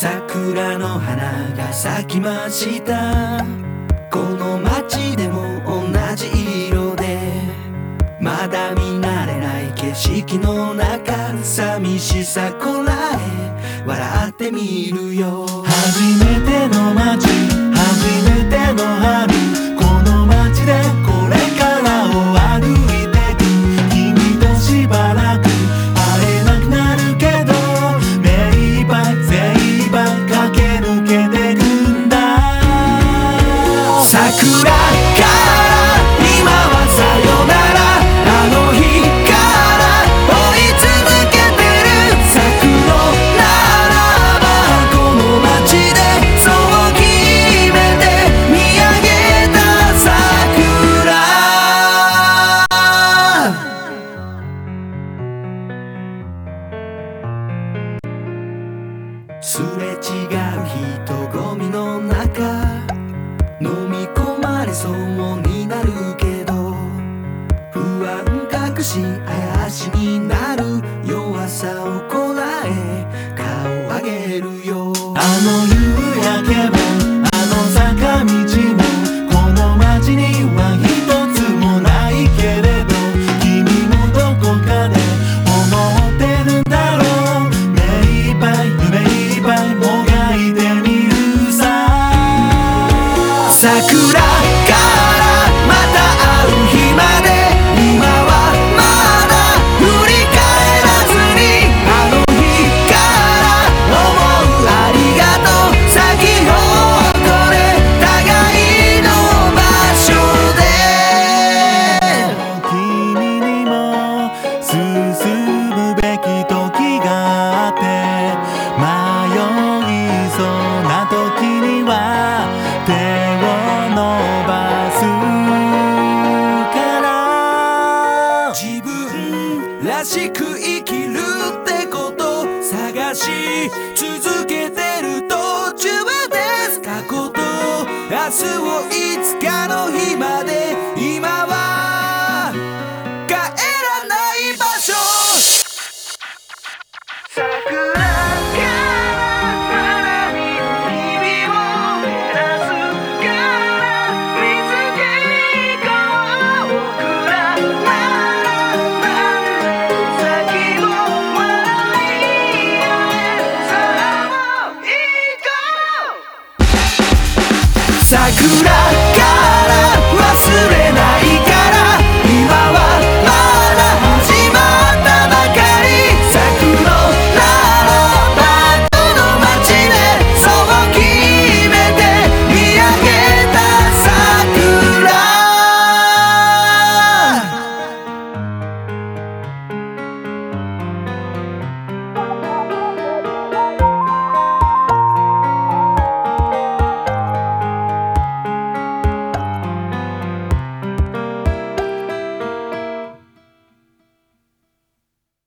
桜の花が咲きました。この街でも同じ色でまだ見慣れない景色の中寂しさこらえ笑ってみるよ。初めての街すれ違う人混みの中飲み込まれそうになるけど不安隠し怪しになる弱さをこらえ顔上げるよ。あの夕焼けしく生きるってこと探し続けてる途中です。過去と明日をいつから